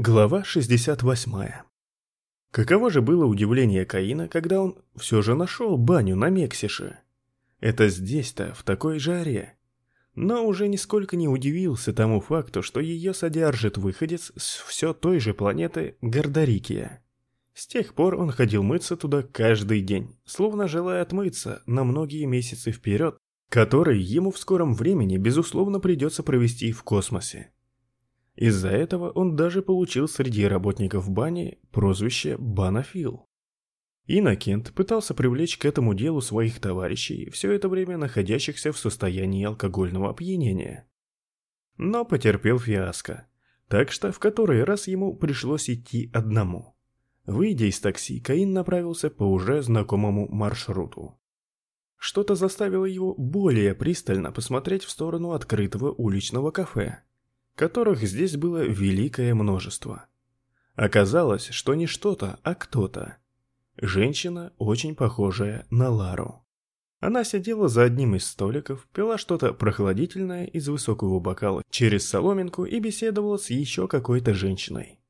Глава 68. Каково же было удивление Каина, когда он все же нашел баню на Мексише? Это здесь-то, в такой жаре. Но уже нисколько не удивился тому факту, что ее содержит выходец с все той же планеты Гордорикия. С тех пор он ходил мыться туда каждый день, словно желая отмыться на многие месяцы вперед, которые ему в скором времени, безусловно, придется провести в космосе. Из-за этого он даже получил среди работников бани прозвище «Банофил». Иннокент пытался привлечь к этому делу своих товарищей, все это время находящихся в состоянии алкогольного опьянения. Но потерпел фиаско, так что в который раз ему пришлось идти одному. Выйдя из такси, Каин направился по уже знакомому маршруту. Что-то заставило его более пристально посмотреть в сторону открытого уличного кафе которых здесь было великое множество. Оказалось, что не что-то, а кто-то. Женщина, очень похожая на Лару. Она сидела за одним из столиков, пила что-то прохладительное из высокого бокала через соломинку и беседовала с еще какой-то женщиной.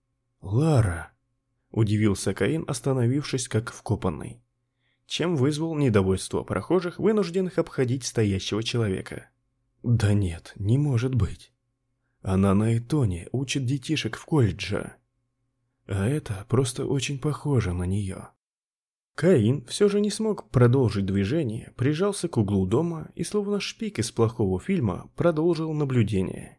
«Лара!» – удивился Каин, остановившись как вкопанный. Чем вызвал недовольство прохожих, вынужденных обходить стоящего человека. «Да нет, не может быть!» Она на Этоне учит детишек в колледже. А это просто очень похоже на нее. Каин все же не смог продолжить движение, прижался к углу дома и словно шпик из плохого фильма продолжил наблюдение.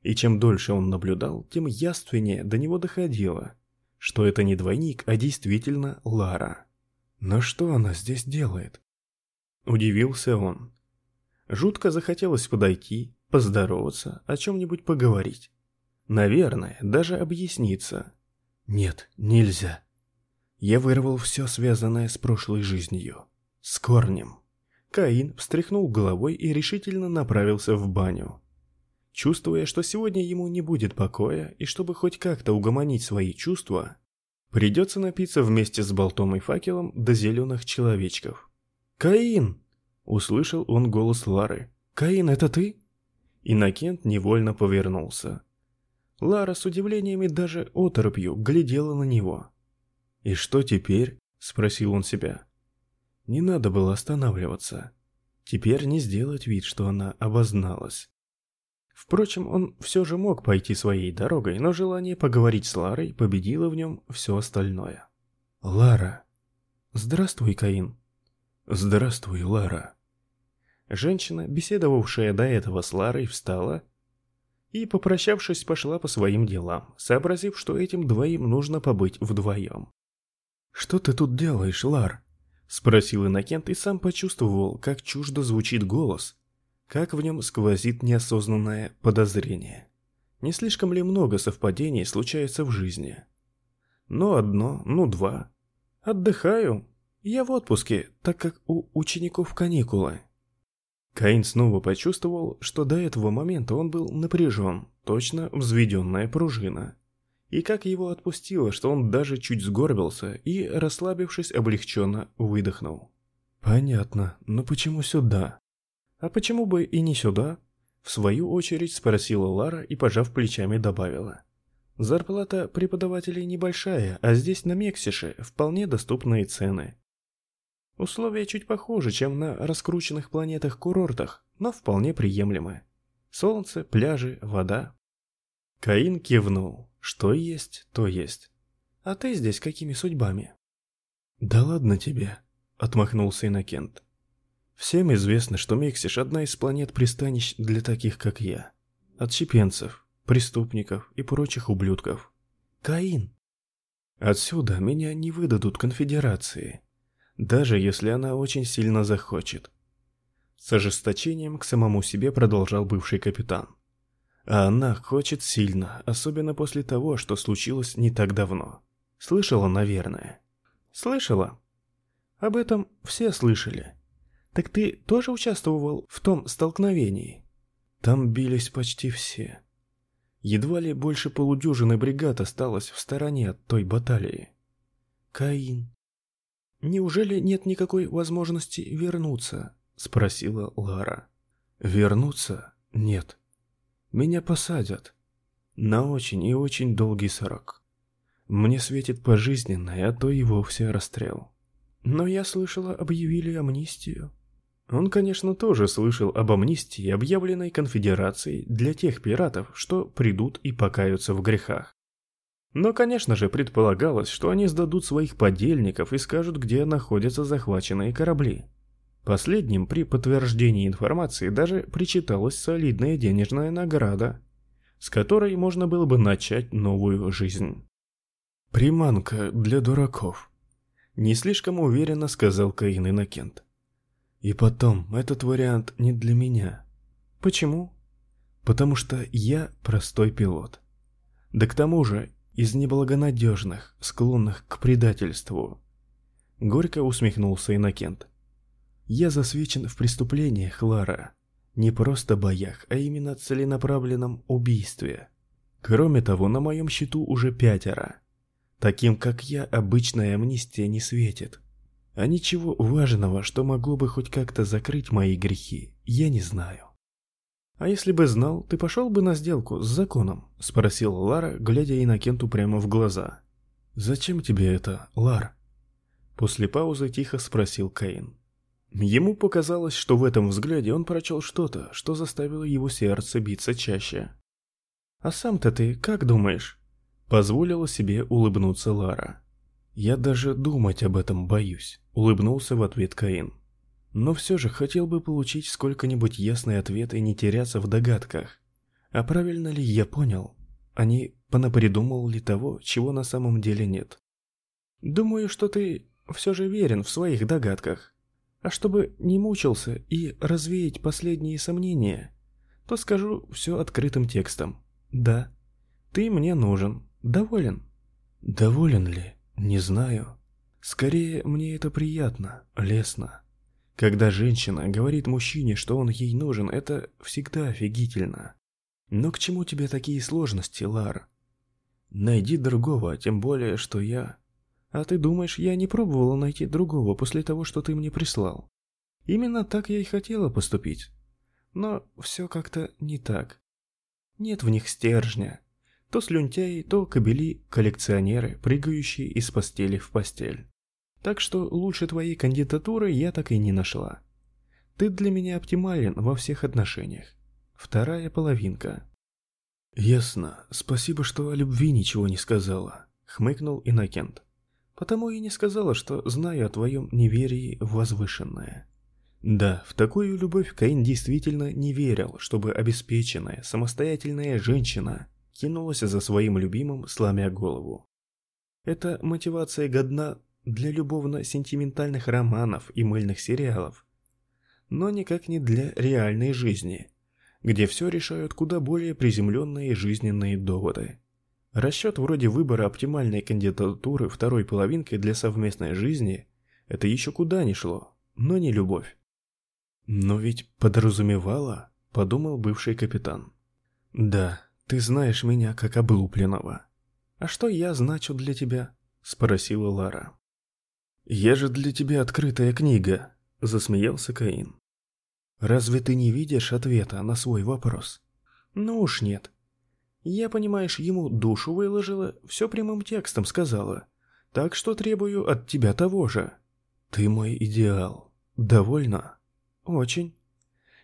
И чем дольше он наблюдал, тем яственнее до него доходило, что это не двойник, а действительно Лара. Но что она здесь делает? Удивился он. Жутко захотелось подойти, поздороваться, о чем-нибудь поговорить. Наверное, даже объясниться. Нет, нельзя. Я вырвал все связанное с прошлой жизнью. С корнем. Каин встряхнул головой и решительно направился в баню. Чувствуя, что сегодня ему не будет покоя, и чтобы хоть как-то угомонить свои чувства, придется напиться вместе с болтом и факелом до зеленых человечков. «Каин!» – услышал он голос Лары. «Каин, это ты?» Иннокент невольно повернулся. Лара с удивлением и даже оторопью глядела на него. «И что теперь?» – спросил он себя. Не надо было останавливаться. Теперь не сделать вид, что она обозналась. Впрочем, он все же мог пойти своей дорогой, но желание поговорить с Ларой победило в нем все остальное. «Лара!» «Здравствуй, Каин!» «Здравствуй, Лара!» Женщина, беседовавшая до этого с Ларой, встала и, попрощавшись, пошла по своим делам, сообразив, что этим двоим нужно побыть вдвоем. «Что ты тут делаешь, Лар?» — спросил Иннокент и сам почувствовал, как чуждо звучит голос, как в нем сквозит неосознанное подозрение. Не слишком ли много совпадений случается в жизни? Ну одно, ну два. Отдыхаю. Я в отпуске, так как у учеников каникулы. Каин снова почувствовал, что до этого момента он был напряжен, точно взведенная пружина. И как его отпустило, что он даже чуть сгорбился и, расслабившись, облегченно выдохнул. «Понятно, но почему сюда?» «А почему бы и не сюда?» В свою очередь спросила Лара и, пожав плечами, добавила. «Зарплата преподавателей небольшая, а здесь на Мексише вполне доступные цены. Условия чуть похуже, чем на раскрученных планетах-курортах, но вполне приемлемые. Солнце, пляжи, вода. Каин кивнул. Что есть, то есть. А ты здесь какими судьбами? Да ладно тебе, отмахнулся Иннокент. Всем известно, что Мексиш одна из планет-пристанищ для таких, как я. Отщепенцев, преступников и прочих ублюдков. Каин. Отсюда меня не выдадут конфедерации даже если она очень сильно захочет. С ожесточением к самому себе продолжал бывший капитан. А она хочет сильно, особенно после того, что случилось не так давно. Слышала, наверное. Слышала? Об этом все слышали. Так ты тоже участвовал в том столкновении? Там бились почти все. Едва ли больше полудюжины бригад осталось в стороне от той баталии. Каин, «Неужели нет никакой возможности вернуться?» – спросила Лара. «Вернуться? Нет. Меня посадят. На очень и очень долгий срок. Мне светит пожизненное, а то и вовсе расстрел. Но я слышала, объявили амнистию. Он, конечно, тоже слышал об амнистии, объявленной конфедерацией для тех пиратов, что придут и покаются в грехах. Но, конечно же, предполагалось, что они сдадут своих подельников и скажут, где находятся захваченные корабли. Последним при подтверждении информации даже причиталась солидная денежная награда, с которой можно было бы начать новую жизнь. «Приманка для дураков», — не слишком уверенно сказал Каин Иннокент. «И потом, этот вариант не для меня». «Почему?» «Потому что я простой пилот. Да к тому же, из неблагонадежных, склонных к предательству». Горько усмехнулся Иннокент. Я засвечен в преступлениях, Лара. Не просто боях, а именно целенаправленном убийстве. Кроме того, на моем счету уже пятеро. Таким, как я, обычная амнистия не светит. А ничего важного, что могло бы хоть как-то закрыть мои грехи, я не знаю. «А если бы знал, ты пошел бы на сделку с законом?» – спросил Лара, глядя Иннокенту прямо в глаза. «Зачем тебе это, Лар?» После паузы тихо спросил Каин. Ему показалось, что в этом взгляде он прочел что-то, что заставило его сердце биться чаще. «А сам-то ты как думаешь?» Позволила себе улыбнуться Лара. «Я даже думать об этом боюсь», — улыбнулся в ответ Каин. «Но все же хотел бы получить сколько-нибудь ясный ответ и не теряться в догадках. А правильно ли я понял? Они понапридумал ли того, чего на самом деле нет?» «Думаю, что ты все же верен в своих догадках», а чтобы не мучился и развеять последние сомнения, то скажу все открытым текстом. Да, ты мне нужен. Доволен? Доволен ли? Не знаю. Скорее, мне это приятно, лестно. Когда женщина говорит мужчине, что он ей нужен, это всегда офигительно. Но к чему тебе такие сложности, Лар? Найди другого, тем более, что я а ты думаешь, я не пробовала найти другого после того, что ты мне прислал? Именно так я и хотела поступить. Но все как-то не так. Нет в них стержня. То слюнтяи, то кобели коллекционеры, прыгающие из постели в постель. Так что лучше твоей кандидатуры я так и не нашла. Ты для меня оптимален во всех отношениях. Вторая половинка. Ясно. Спасибо, что о любви ничего не сказала, хмыкнул Иннокент. Потому и не сказала, что знаю о твоем неверии возвышенное. Да, в такую любовь Каин действительно не верил, чтобы обеспеченная, самостоятельная женщина кинулась за своим любимым, сломя голову. Эта мотивация годна для любовно-сентиментальных романов и мыльных сериалов, но никак не для реальной жизни, где все решают куда более приземленные жизненные доводы. Расчет вроде выбора оптимальной кандидатуры второй половинкой для совместной жизни – это еще куда ни шло, но не любовь. Но ведь подразумевала, подумал бывший капитан. Да, ты знаешь меня как облупленного. А что я значу для тебя? Спросила Лара. Я же для тебя открытая книга, засмеялся Каин. Разве ты не видишь ответа на свой вопрос? Ну уж нет, я, понимаешь, ему душу выложила, все прямым текстом сказала. Так что требую от тебя того же. Ты мой идеал. Довольно? Очень.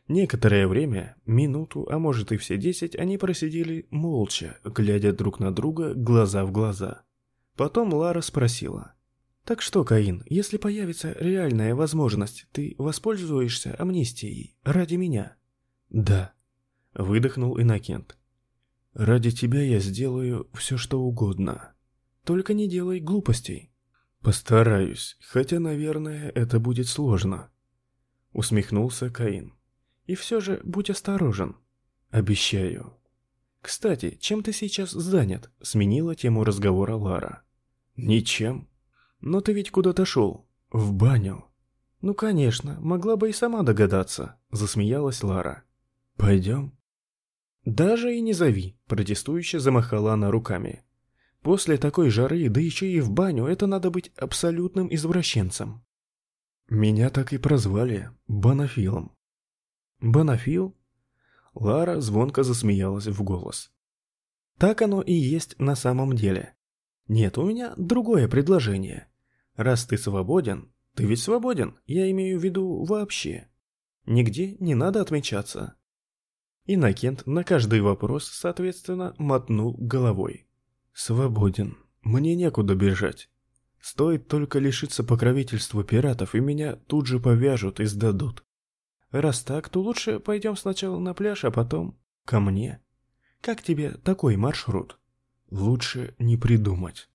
Некоторое время, минуту, а может и все десять, они просидели молча, глядя друг на друга глаза в глаза. Потом Лара спросила. «Так что, Каин, если появится реальная возможность, ты воспользуешься амнистией ради меня?» «Да», — выдохнул Иннокент. Ради тебя я сделаю все, что угодно. Только не делай глупостей. Постараюсь, хотя, наверное, это будет сложно. Усмехнулся Каин. И все же будь осторожен. Обещаю. Кстати, чем ты сейчас занят? Сменила тему разговора Лара. Ничем. Но ты ведь куда-то шел. В баню. Ну, конечно, могла бы и сама догадаться, засмеялась Лара. Пойдем. «Даже и не зови», – протестующе замахала она руками. «После такой жары, да еще и в баню, это надо быть абсолютным извращенцем». Меня так и прозвали Банафилом. «Банафил?» Лара звонко засмеялась в голос. Так оно и есть на самом деле. Нет, у меня другое предложение. Раз ты свободен, ты ведь свободен, я имею в виду вообще. Нигде не надо отмечаться. Иннокент на каждый вопрос, соответственно, мотнул головой. Свободен. Мне некуда бежать. Стоит только лишиться покровительства пиратов, и меня тут же повяжут и сдадут. Раз так, то лучше пойдем сначала на пляж, а потом ко мне. Как тебе такой маршрут? Лучше не придумать.